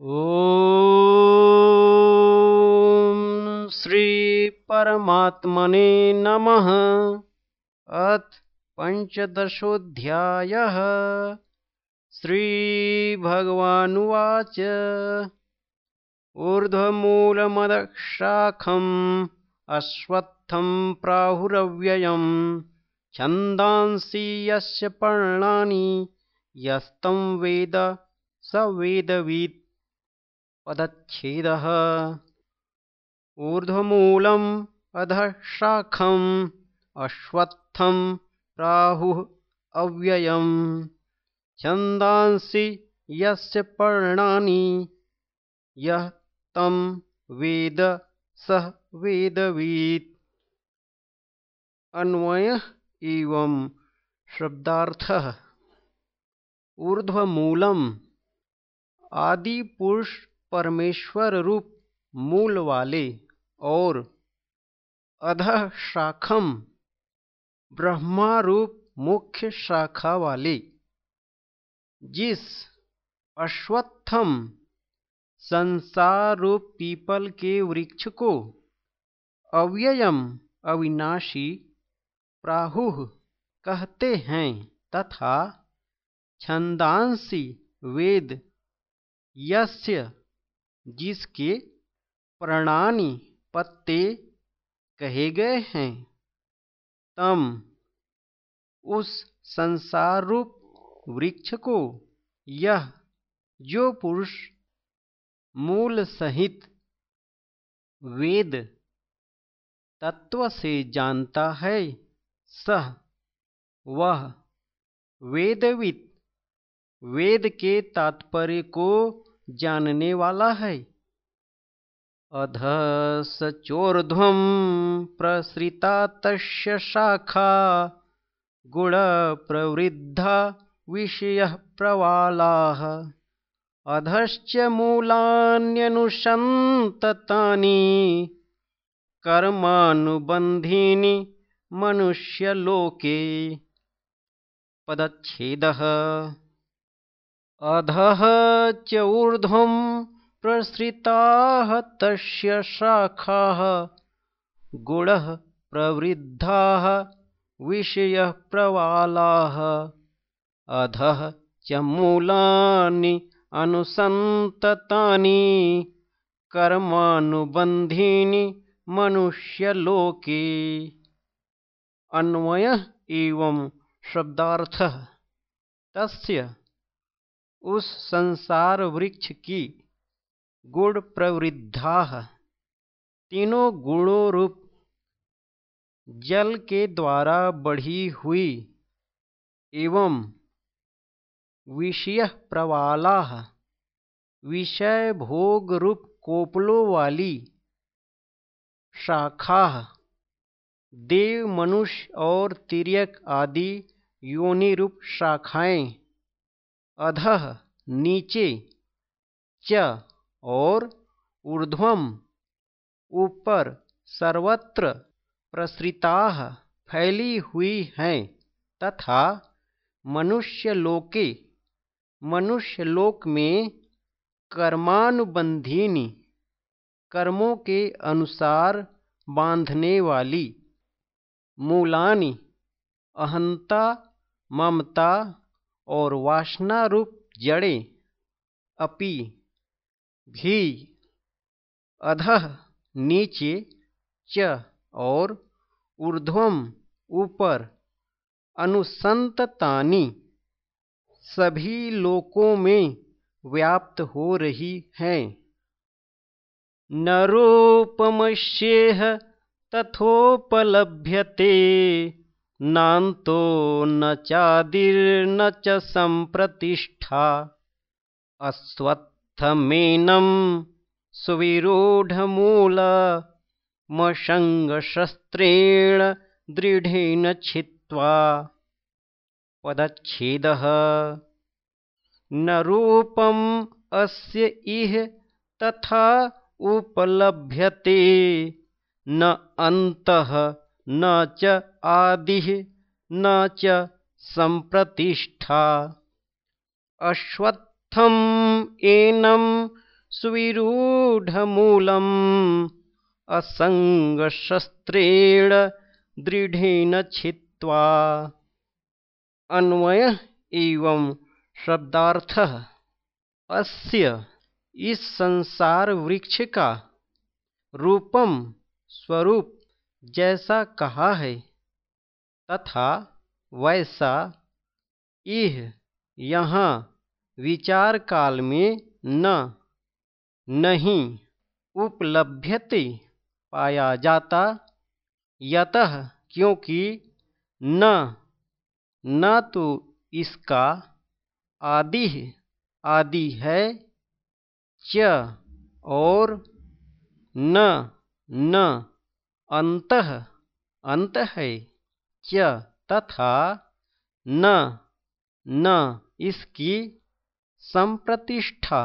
ॐ श्रीपरमात्मने नमः। अथ पञ्चदशोऽध्यायः। श्रीभगवानुवाच ऊर्ध्वमूलमदशाखम् अश्वत्थं प्राहुरव्ययं छन्दांसि यस्य पर्णानि यस्तं वेद स वेदवित् पदच्छेदः। ऊर्ध्वमूलम् अधः शाखम् अश्वत्थं प्राहुः अव्ययम्। छन्दांसि यस्य पर्णानि, यः तं वेद सः वेदवित्। अन्वयः एवं शब्दार्थः। ऊर्ध्वमूलम आदि पुरुष परमेश्वर रूप मूल वाले और अधः शाखम ब्रह्मा रूप मुख्य शाखा वाले, जिस अश्वत्थम संसार रूप पीपल के वृक्ष को अव्ययम अविनाशी प्राहुः कहते हैं तथा छंदांसी वेद यस्य जिसके प्रणानी पत्ते कहे गए हैं। तम उस संसार रूप वृक्ष को यह जो पुरुष मूल सहित वेद तत्व से जानता है, सह वह वेदवित वेद के तात्पर्य को जानने वाला है। अध सचोर्ध्वं प्रसृता तस्य शाखा गुणप्रवृद्धा विषयः प्रवालाः। अधश्च मूलान्यनुसन्ततानि कर्मानुबन्धीनि मनुष्यलोके। पदच्छेदः अधः च ऊर्ध्वं प्रसृताः तस्य शाखाः। गुणः प्रवृद्धाः विषयः प्रवालाः। अधः च मूलानि अनुसन्ततानि कर्मानुबन्धीनि मनुष्यलोके। अन्वयः एवं शब्दार्थः। तस्य उस संसार वृक्ष की गुण प्रवृद्धा तीनों गुणों रूप जल के द्वारा बढ़ी हुई एवं विषय प्रवाला विषय भोग रूप कोपलों वाली शाखा देव, मनुष्य और तिरक आदि योनि रूप शाखाएँ। अधः नीचे च और ऊर्ध्वम। ऊपर सर्वत्र प्रसृता फैली हुई हैं तथा मनुष्यलोके, मनुष्यलोक में कर्मानुबंधिनी, कर्मों के अनुसार बांधने वाली, मूलानी, अहंता, ममता और वासना रूप जड़े अपि भी अधः नीचे च और ऊर्ध्वम ऊपर अनुसंततानी सभी लोकों में व्याप्त हो रही हैं। न रूपमश्येह तथोपलभ्यते। नान्तो न चादिर्न च सम्प्रतिष्ठा। अश्वत्थमेनं सुविरूढमूलमशङ्गशस्त्रेण दृढेन छित्त्वा। पदच्छेदः न रूपम् अस्य इह तथा उपलभ्यते। न अन्तः न च आदिः, न च सम्प्रतिष्ठा अश्वत्थम् एनं सुविरूढमूलम्, असङ्गशस्त्रेण दृढ़ेन छित्त्वा। अन्वय एवं शब्दार्थ। अस्य इस संसार वृक्ष का रूपम स्वरूप जैसा कहा है, तथा वैसा यह यहाँ विचार काल में न, नहीं उपलभ्यते पाया जाता, यतः क्योंकि न न तो इसका आदि आदि है, च और न न अंत अंत है च तथा न न इसकी संप्रतिष्ठा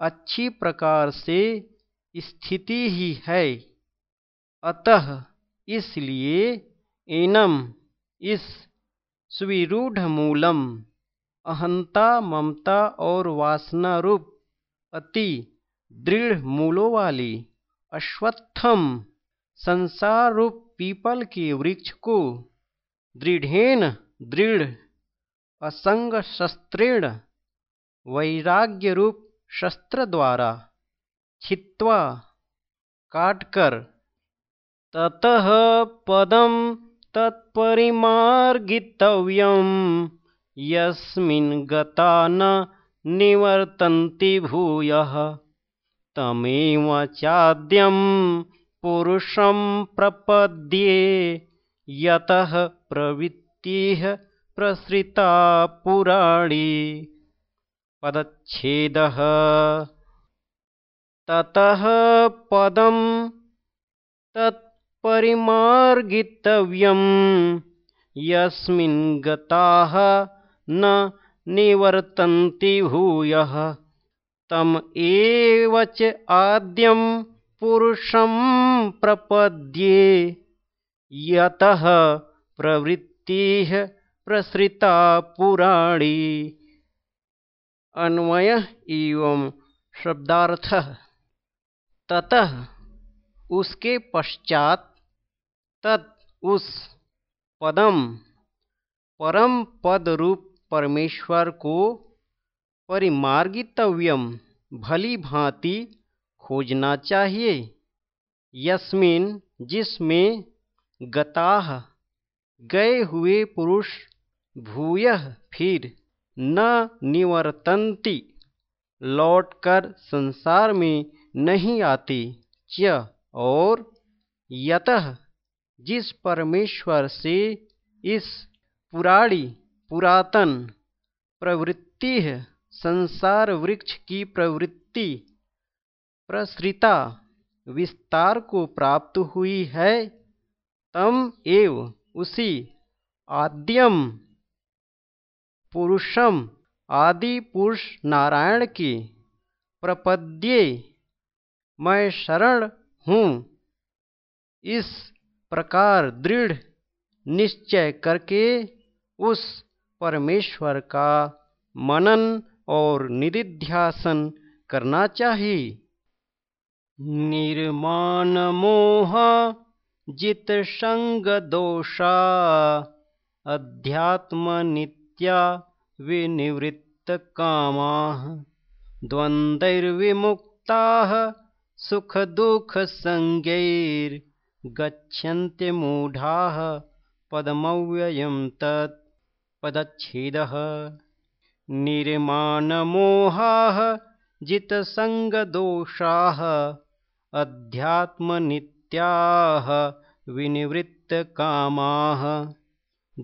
अच्छी प्रकार से स्थिति ही है। अतः इसलिए एनम इस सुविरूढ़ मूलम अहंता, ममता और वासना रूप अति दृढ़ मूलों वाली अश्वत्थम संसार रूप पीपल के वृक्ष को दृढ़ेन, दृढ़, असंग शस्त्रेण वैराग्य रूप शस्त्र द्वारा छित्वा काटकर ततः पदम तत्परिमार्गितव्यम यस्मिन् न निवर्तन्ति भूयः, तमेव चाद्यं पुरुषं प्रपद्ये यतः प्रवृत्तिः प्रसृता पुराणी। पदच्छेदः। ततः पदं तत्परिमार्गितव्यं। यस्मिन् गताः न निवर्तन्ति भूयः। तम एव च आद्यं पुरुषं प्रपद्ये, यतः प्रवृत्तिः प्रसृता पुराणी। अन्वय एवं शब्दार्थ। ततः उसके पश्चात तत् उस पदम परम पद रूप परमेश्वर को परिमार्गितव्यम भली भांति खोजना चाहिए। यस्मिन जिसमें गताह गए हुए पुरुष भूय फिर न निवर्तन्ति। लौटकर संसार में नहीं आते, च और यतः जिस परमेश्वर से इस पुराणी पुरातन प्रवृत्ति संसार वृक्ष की प्रवृत्ति प्रसृता विस्तार को प्राप्त हुई है, तम एव उसी आद्यम पुरुषम आदि पुरुष नारायण की प्रपद्ये, मैं शरण हूँ। इस प्रकार दृढ़ निश्चय करके उस परमेश्वर का मनन और निधिध्यासन करना चाहिए। निर्मानमोहजितसङ्गदोषा अध्यात्मनित्या विनिवृत्तकामाः द्वन्द्वैर्विमुक्ताः सुखदुःखसंज्ञैर्गच्छन्त्य मूढाः पदमव्ययं तत् पदच्छेदः। निर्माणमोहाः जितसङ्गदोषाः अध्यात्मनित्याः विनिवृत्तकामाः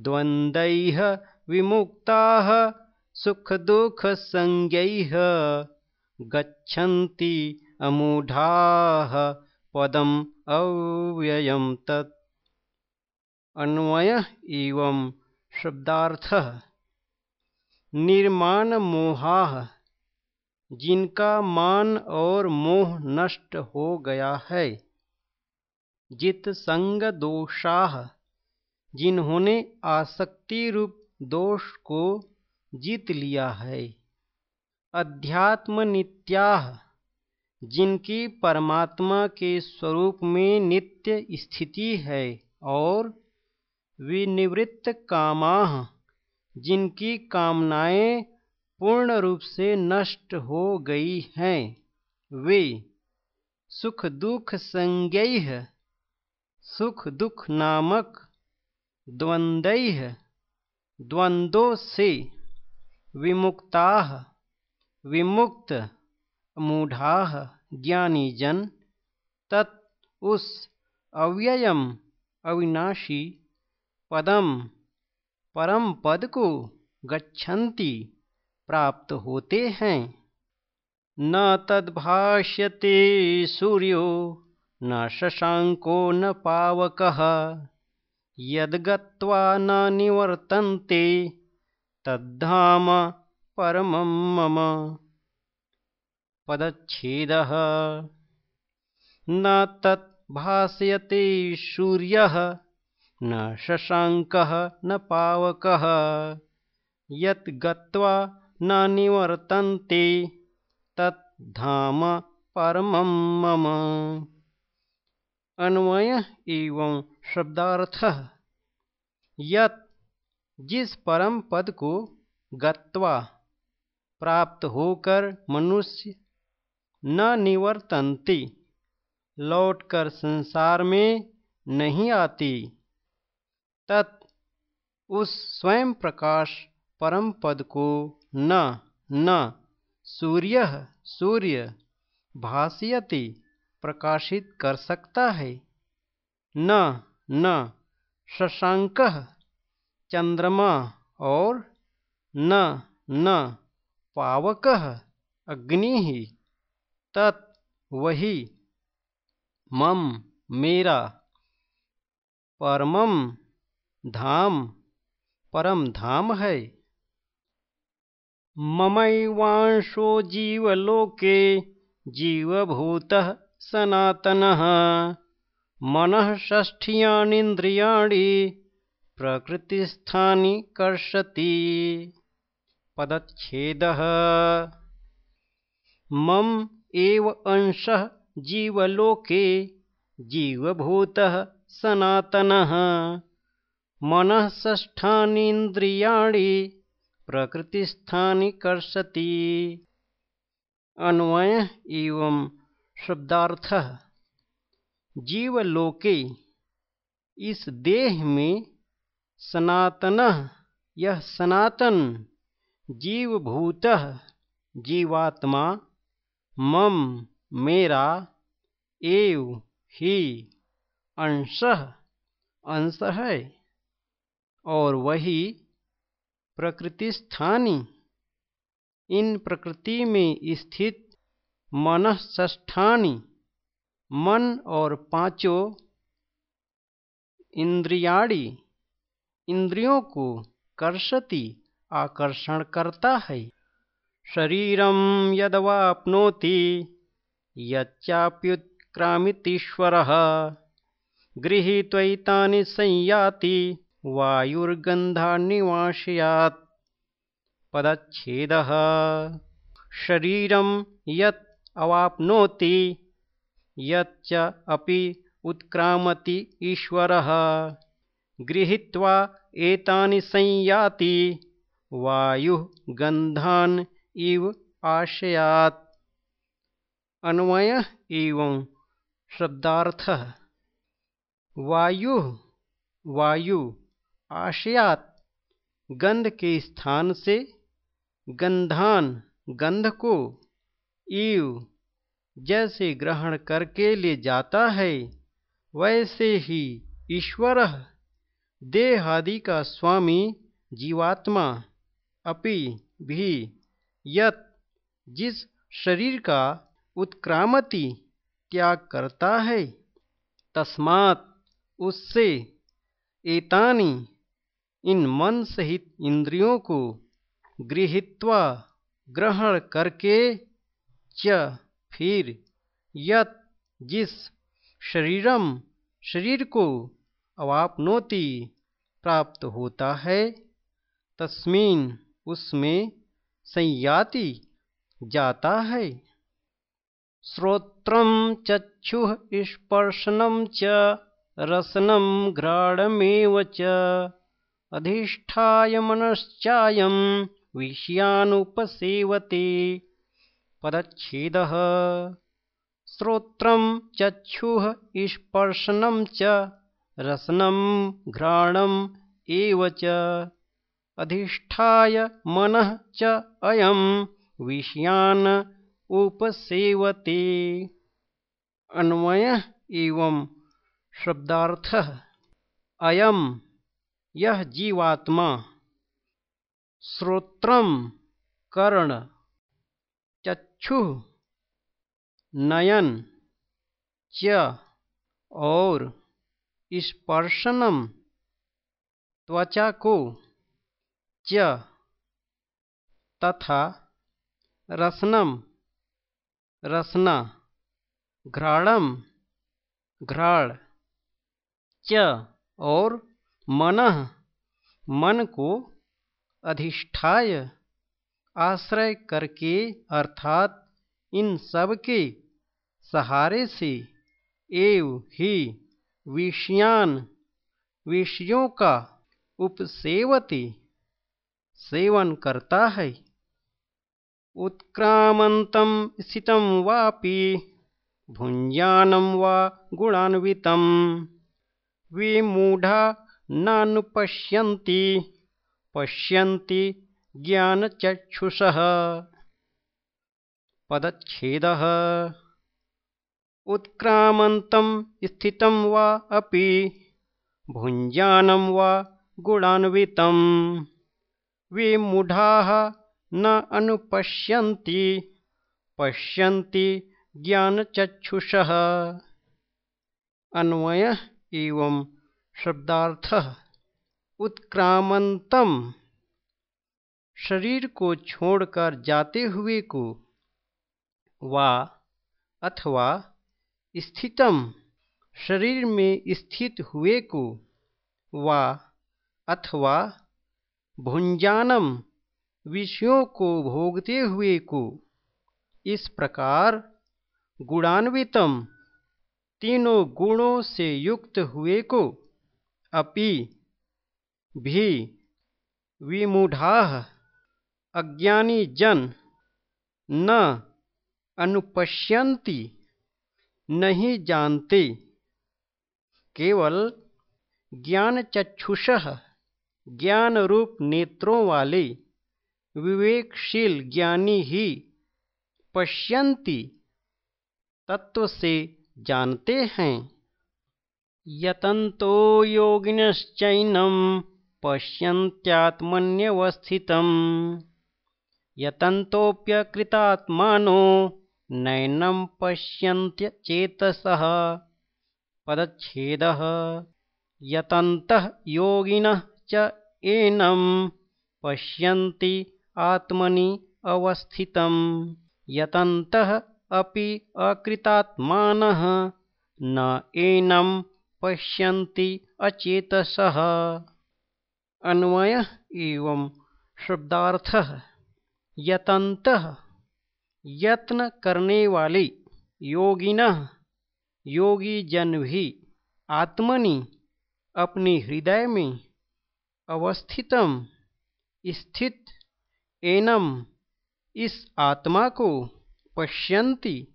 द्वन्द्वैः विमुक्ताः सुखदुःखसंज्ञैः गच्छन्ति अमूढाः पदम् अव्ययं तत्। अन्वय एवं शब्दार्थः। निर्माण मोहा जिनका मान और मोह नष्ट हो गया है। जित संग दोषाह, जिन्होंने आसक्ति रूप दोष को जीत लिया है। अध्यात्म नित्याह जिनकी परमात्मा के स्वरूप में नित्य स्थिति है और विनिवृत्त कामाह, जिनकी कामनाएँ पूर्ण रूप से नष्ट हो गई हैं। वे सुख दुख संज्ञ, सुख दुख नामक द्वंद्व, द्वंद्वों से विमुक्ता, विमुक्त मूढ़ा ज्ञानी जन, तत् उस अव्ययम अविनाशी पदम परम पद को गच्छन्ति। प्राप्त होते हैं। न तद्भाष्यते सूर्यो, न शशांको, न पावक। यद्गत्वा न निवर्तन्ते, तद्धाम परमं मम। पदच्छेदः। न तत् सूर्यः, न शशाङ्कः न पावकः। गत्वा न निवर्तन्ते तत् धाम परमं मम। अन्वय एवं शब्दार्थ। यत जिस परम पद को गत्वा प्राप्त होकर मनुष्य न निवर्तन्ति, लौटकर संसार में नहीं आती, तत् उस स्वयं प्रकाश परम पद को न न, सूर्य सूर्य भाष्यति प्रकाशित कर सकता है। न न, शशांक, चंद्रमा और न न, पावक, अग्नि ही। तत् वही मम, मेरा, परमम धाम, परम धाम है। ममैवांशो जीवलोके जीवभूतः सनातनः। मनः षष्ठियानीन्द्रियाणि प्रकृतिस्थानि कर्षति। पदच्छेदः। मम एव अंशः जीवलोके जीवभूतः सनातनः। मनः षष्ठानीन्द्रियाणि प्रकृतिस्थानि कर्षति अन्वय एवं शब्दार्थ। जीवलोके इस देह में सनातन, यह सनातन, जीवभूत, जीवात्मा, मम, मेरा, एव, ही, अंश अंश है। और वही प्रकृति स्थानी। इन प्रकृति में स्थित मनष्ठानी। मन और पाँचों इंद्रियाड़ी इंद्रियों को कर्षति आकर्षण करता है। शरीरम यदवाप्नोति, यच्चाप्युत्क्रामितीश्वरः, गृहीत्वैतानि संयाति वायुर्गन्धान्निवासयात्। पदच्छेदः। शरीरं यत् अवाप्नोति यच्च अपि उत्क्रामति ईश्वरः। गृहीत्वा एतानि संयाति वायुः गन्धान् इव आशयात्। अन्वय एवं शब्दार्थः। वायु वायु आशयात, गंध के स्थान से, गंधान, गंध को, ईव, जैसे ग्रहण करके ले जाता है, वैसे ही ईश्वर देह आदि का स्वामी, जीवात्मा, अपि भी, यत, जिस शरीर का उत्क्रामति त्याग करता है, तस्मात, उससे, एतानी इन मन सहित इंद्रियों को गृहित्वा ग्रहण करके च फिर यत जिस शरीरम शरीर को अवापनोति प्राप्त होता है, तस्मीन उसमें संयाति जाता है। श्रोत्रं चक्षुः स्पर्शनं च रसनं घ्राणमेव च। अधिष्ठाय मनश्चायं विषयानुपसेवते। पदच्छेदः। श्रोत्रं चक्षुः स्पर्शनं च रसनं घ्राणम् एव च। अधिष्ठाय मनः च अयं विषयान् उपसेवते। अन्वय एवं शब्दार्थ। अयम यह जीवात्मा श्रोत्रम कर्ण चक्षु नयन च और स्पर्शनम त्वचा को च तथा रसनम रसना घ्राणम घ्राण च और मन मन को अधिष्ठाय, आश्रय करके अर्थात इन सब के सहारे से एव ही विषयान, विषयों का उपसेवती सेवन करता है। उत्क्रामन्तं स्थितं वापि भुञ्जानं वा गुणान्वितं। विमूढा नानुपश्यन्ति पश्यन्ति। ज्ञानचक्षुषः। पदच्छेदः। उत्क्रामन्तं स्थितं वा अपि भुञ्जानं वा गुणान्वितं। विमूढाः न अनुपश्यन्ति। पश्यन्ति ज्ञानचक्षुषः। अन्वय एवं शब्दार्थ उत्क्रामंतम। शरीर को छोड़कर जाते हुए को वा अथवा स्थितम। शरीर में स्थित हुए को वा अथवा भुंजानम। विषयों को भोगते हुए को इस प्रकार गुणान्वितम। तीनों गुणों से युक्त हुए को अपि भी विमूढ़ा अज्ञानी जन न अनुपश्यन्ति, नहीं जानते। केवल ज्ञान चक्षुष ज्ञान रूप नेत्रों वाले, विवेकशील ज्ञानी ही पश्यन्ति, तत्व से जानते हैं। यतन्तो योगिनश्चैनं पश्यन्त्यात्मन्यवस्थितं यतन्तोऽप्यकृतात्मानो नैनं पश्यन्त्यचेतसः। पदच्छेदः। यतन्तः योगिनः च एनं पश्यन्ति आत्मनि अवस्थितं यतन्तः अपि अकृतात्मानः न एनं पश्यन्ति अचेतसः। अन्वय एवं शब्दार्थ। यतंत यत्न करने वाले योगिन। योगी जन भी आत्मनि अपने हृदय में अवस्थितम, स्थित एनम, इस आत्मा को पश्यन्ति,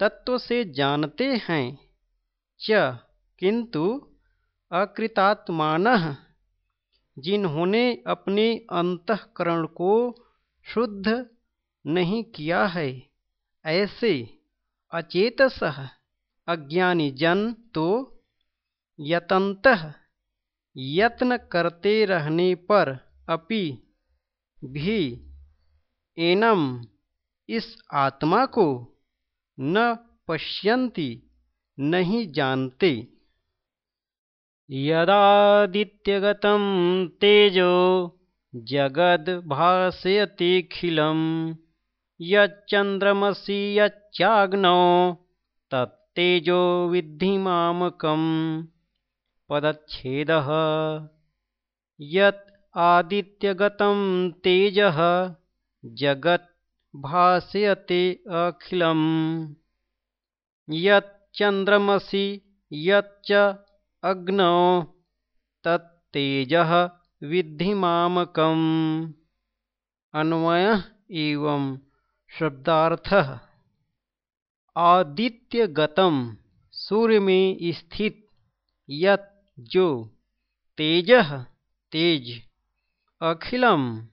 तत्व से जानते हैं, च किंतु अकृतात्मान जिन्होंने अपने अंतकरण को शुद्ध नहीं किया है, ऐसे अचेतस अज्ञानी जन तो यतंत यत्न करते रहने पर अपि भी एनम इस आत्मा को न पश्यन्ति नहीं जानते। यदादित्यगतं तेजो जगद्भासयतिखिलं यच्चन्द्रमसि यच्चाग्नौ तत्तेजो विद्धि मामकं पदच्छेदः। यत् आदित्यगतं तेजः जगत् भासयते अखिलम्। यच्चन्द्रमसि यच्च अग्नौ तत्तेजः विद्धि अन्वय एवं शब्दार्थ। आदित्यगतम सूर्य में स्थित यत जो तेज तेज। अखिलम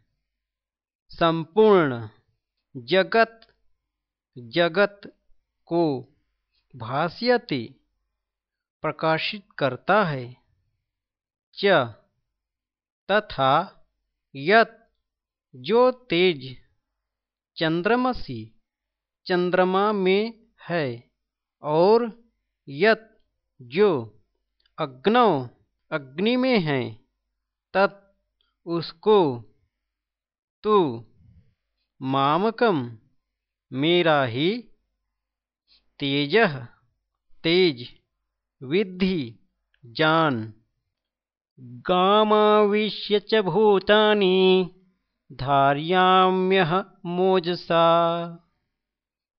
संपूर्ण जगत जगत को भाष्यति। प्रकाशित करता है। च। तथा यत। जो तेज चंद्रमसी चंद्रमा में है और यत। जो अग्नौ अग्नि में है, तत् उसको तू मामकम मेरा ही तेज। तेज। विद्धि, जान। गामाविश्य च भूतानि, धार्याम्यह मोजसा।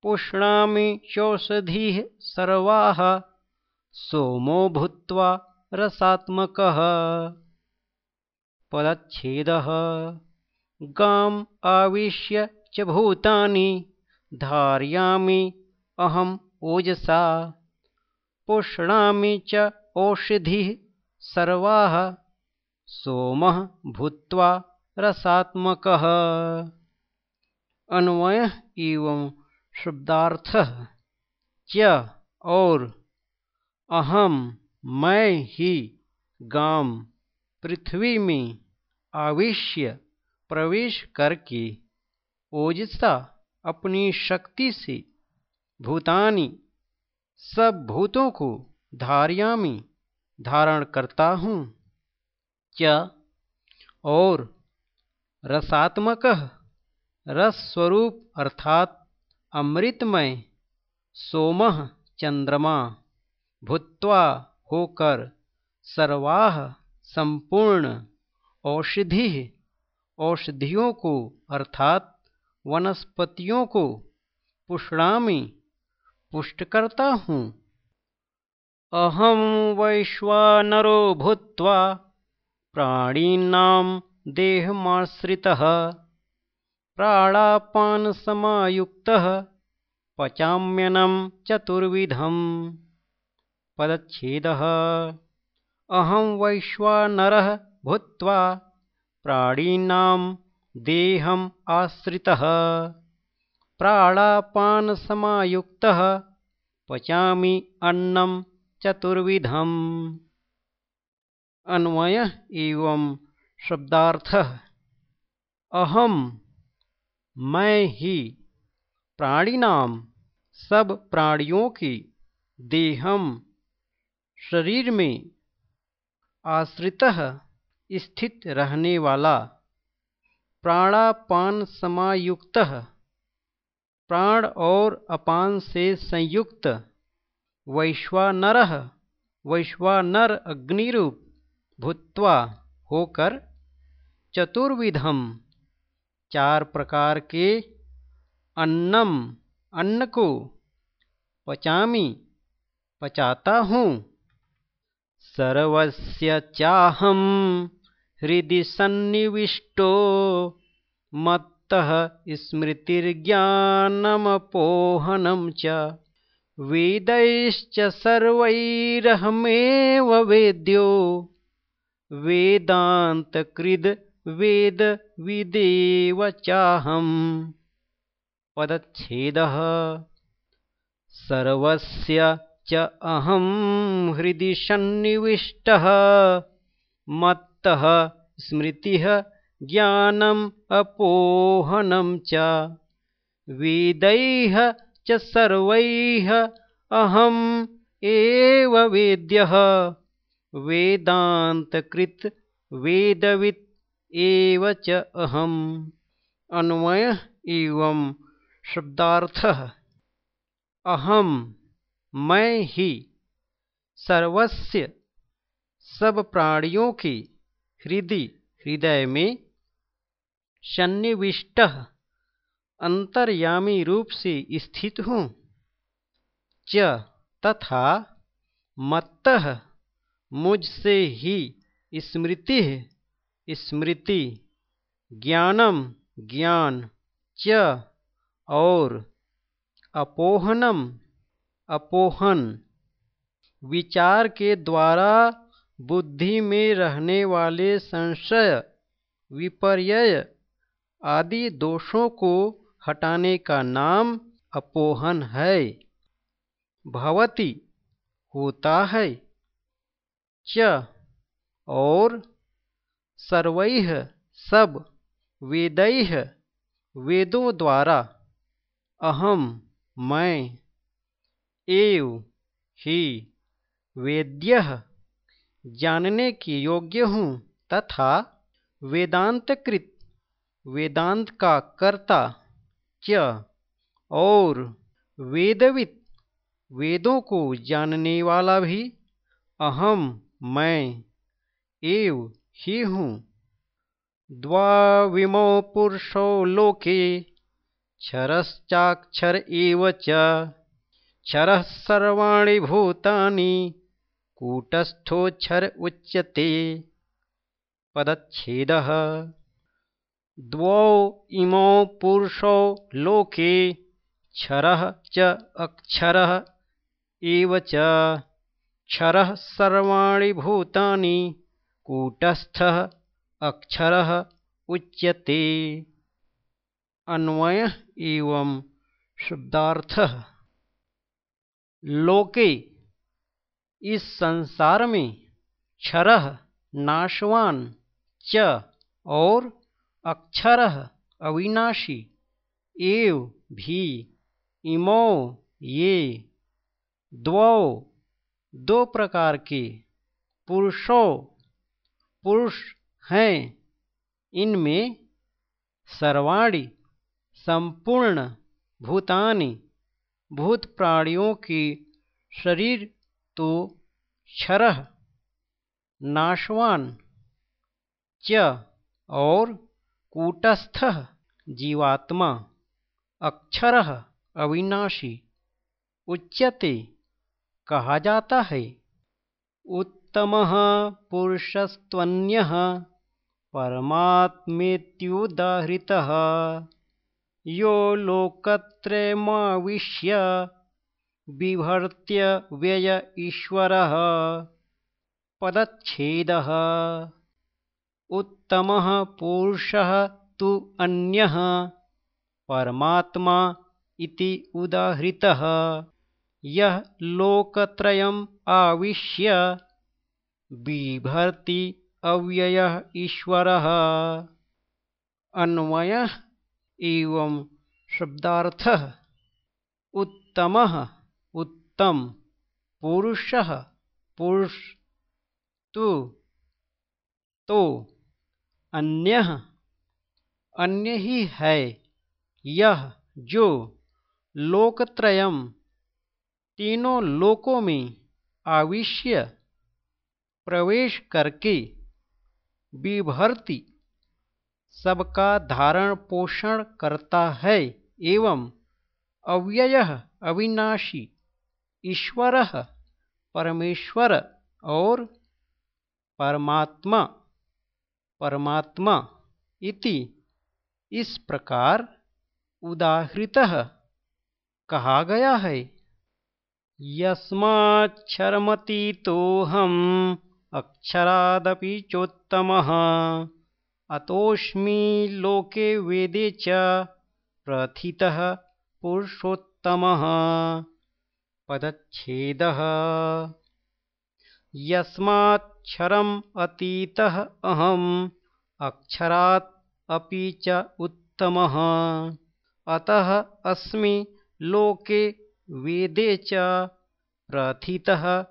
पुष्णामि चौषधिः सर्वाः, सोमो भूत्वा रसात्मकः। पदच्छेदः। गाम् आविश्य च भूतानि, धारयामि अहम् ओजसा। पुष्णामि च सर्वाः सोमः भूत्वा रसात्मकः। अन्वय एवं शब्दार्थ च और अहम मैं ही गाम पृथ्वी में आविश्य प्रवेश करके ओजसा अपनी शक्ति से भूतानी सब भूतों को धार्यामी धारण करता हूँ। क्या? और रसात्मक रस स्वरूप अर्थात अमृतमय सोम चंद्रमा भूत्वा होकर सर्वाह संपूर्ण औषधि औषधियों को अर्थात वनस्पतियों को पुष्णामी। पुष्ट करता हूँ। अहम वैश्वानरो भूत्वा प्राणीनां देहमाश्रितः, प्राणापानसमायुक्तः पचाम्यनं चतुर्विधम्। पदच्छेदः। अहं वैश्वानरः भूत्वा प्राणीनां देहम् आश्रितः। प्राणापानसमायुक्तः पचामि अन्नं चतुर्विधम्। अन्वय एवं शब्दार्थ। अहम मैं ही प्राणीनाम सब प्राणियों की देहम शरीर में आश्रित स्थित रहने वाला प्राणापान समायुक्त प्राण और अपान से संयुक्त वैश्वानर वैश्वानर अग्निरूप भूत्वा होकर चतुर्विधम। चार प्रकार के अन्नम। अन्न को पचामी, पचाता हूँ। सर्वस्य चाहम। हृदय सन्निविष्टो मत्तः स्मृतिर्ज्ञानमपोहनं च वेदैश्च सर्वैरहमेव वेद्यो वेदान्तकृद् वेदविदेव चाहम्। पदच्छेदः। सर्वस्य च अहं हृदि सन्निविष्टः। मत्तः स्मृतिः ज्ञानम् अपोहनं च। वेदैः च सर्वैः अहम् एव वेद्यः। वेदान्तकृत् वेदवित् च अहम्। अन्वय एवं शब्दार्थ। अहम, मैं ही, सर्वस्य सब प्राणियों के हृदय हृदय में सन्निविष्ट अंतर्यामी रूप से स्थित हूँ। च तथा मत्तः, मुझसे ही स्मृति स्मृति ज्ञानम ज्ञान च और अपोहनम अपोहन। विचार के द्वारा बुद्धि में रहने वाले संशय विपर्य आदि दोषों को हटाने का नाम अपोहन है। भवती, होता है। च, और सर्वैह सब वेदैह वेदों द्वारा। अहम मैं। एव, ही, वेद्य, जानने के योग्य हूँ, तथा वेदांतकृत वेदांत का कर्ता च और वेदवित वेदों को जानने वाला भी अहम मैं एव ही हूँ। द्वाविमो पुरुषो लोके क्षरश्चाक्षर एव च। क्षरः सर्वाणि भूतानि कूटस्थोक्षर उच्यते। पदच्छेदः द्वौ इमौ पुरुषौ लोके क्षरः च अक्षरः एव च क्षरः सर्वाणि भूतानि कूटस्थः अक्षरः उच्यते। अन्वय एवं शब्दार्थ। लोके इस संसार में क्षर नाशवान च और अक्षर अविनाशी। एव भी, इमो ये। द्वौ, दो प्रकार के। पुरुषों, पुरुष हैं। इनमें सर्वाणी, संपूर्ण भूतानि, भूत प्राणियों के शरीर तो क्षर नाशवान, च और कूटस्थ जीवात्मा, अक्षर अविनाशी, उच्यते, कहा जाता है। उत्तम पुरुषस्त्वन्य, परमात्मेत्युदाहृत। यो लोकत्रयमाविश्य बिभर्त्य व्यय ईश्वरः। पदच्छेदः। उत्तमः पुरुषः तु अन्यः। परमात्मा इति उदाहृतः। यः लोकत्रयम् आविश्य बिभर्ति अव्ययः ईश्वरः। अन्वयः एवं शब्दार्थः। उत्तमः उत्तम पुरुषः पुरुष तु तो अन्य अन्य ही है, यह जो लोकत्रयम तीनों लोकों में आविश्य प्रवेश करके विभर्ति, सबका धारण पोषण करता है एवं अव्यय अविनाशी, ईश्वर परमेश्वर और परमात्मा। परमात्मा इति। इस प्रकार उदाहृत कहा गया है यस्माक्षरमतीतोऽहम् अक्षरादपि चोत्तमः। अतोऽस्मि लोके वेदे च प्रथितः पुरुषोत्तमः। पदच्छेदः। यस्माक्षरम् अतीतः अहम् अक्षरात् अपि च उत्तमः। अतः अस्मि लोके वेदे च प्रथितः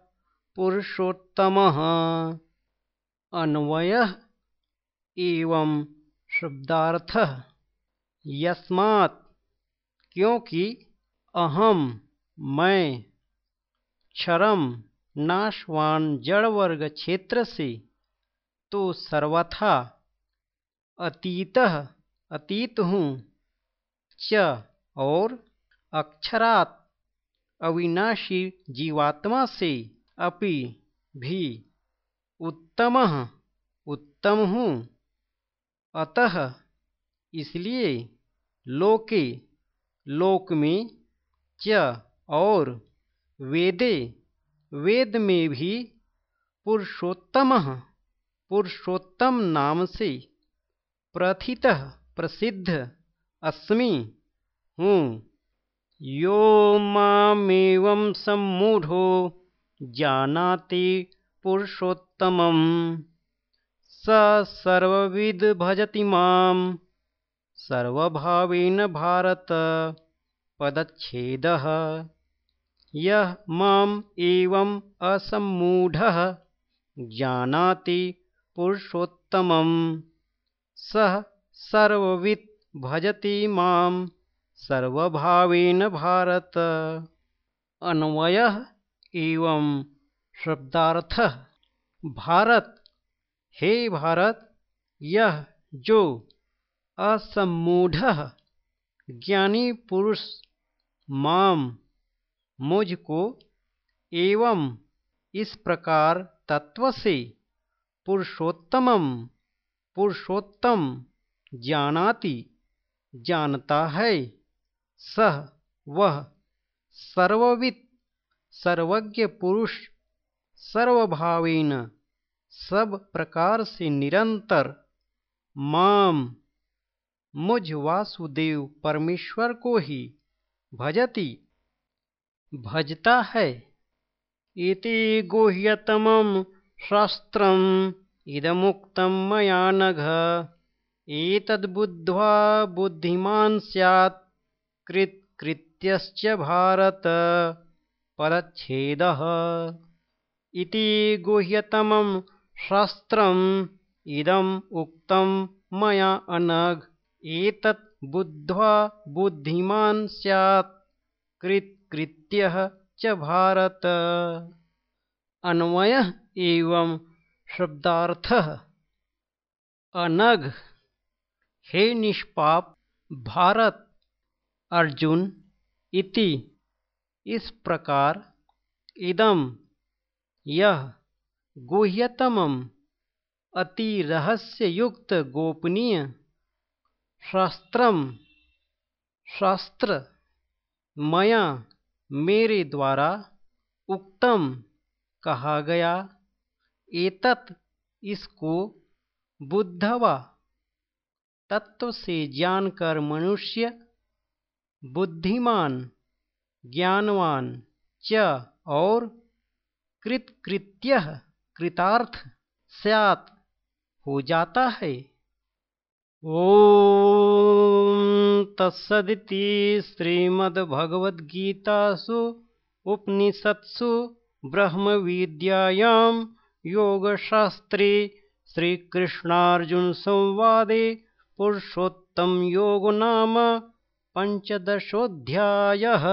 पुरुषोत्तमः। अन्वयः एवं शब्दार्थः। यस्मात् क्योंकि अहम मैं, क्षरम नाशवान जड़ वर्ग क्षेत्र से तो सर्वथा अतीत अतीत हूँ। च और अक्षरात अविनाशी जीवात्मा से अपि भी उत्तम उत्तम हूँ। अतः इसलिए लोके, लोक में च और वेदे वेद में भी पुरुषोत्तम पुरुषोत्तम नाम से प्रथित प्रसिद्ध अस्मि। हूँ। यो मामेवं सम्मूढ़ो जानाति पुरुषोत्तमं स सर्वविद भजति माँ सर्वभावेन भारत पदच्छेदः। यः माम् एवम् असम्मूढः जानाति पुरुषोत्तमं सः सर्ववित् भजति माँ सर्वभावेन भारत। अन्वयः एवं शब्दार्थः, भारत। हे भारत यह जो असमूढ़ ज्ञानी पुरुष, माम। मुझको एवं इस प्रकार तत्व से पुरुषोत्तम पुरुषोत्तम जानाति, जानता है। सह वह सर्ववित, सर्वज्ञ पुरुष, सर्वभावेन, सब प्रकार से निरंतर। माम मुझ वासुदेव परमेश्वर को ही भजति। भजता है। इति गुह्यतमं शास्त्रम् इदमुक्तं मया नघ। एतद्बुद्ध्वा बुद्धिमान् स्यात्। कृत्कृत्यश्च भारत। परच्छेदः इति गुह्यतमं शास्त्रम् इदम् उक्तं मया अनघ। एतत् बुद्ध्वा बुद्धिमान् स्यात् कृत्कृत्यः च भारत। अन्वय एवं शब्दार्थ। अनग हे निष्पाप, भारत। अर्जुन, इति। इस प्रकार इदम यह गुह्यतम अति रहस्य युक्त गोपनीय शास्त्रम, शास्त्र मया मेरे द्वारा उक्तम कहा गया। एतत् इसको बुद्धवा तत्व से जानकर मनुष्य बुद्धिमान, ज्ञानवान च और कृतकृत्य कृतार्थ स्यात् हो जाता है। ओ तत्सदिति श्रीमद्भगवद्गीतासु उपनिषत्सु ब्रह्मविद्यायां योगशास्त्रे श्रीकृष्णार्जुनसंवादे पुरुषोत्तमयोगो नाम पञ्चदशोऽध्यायः।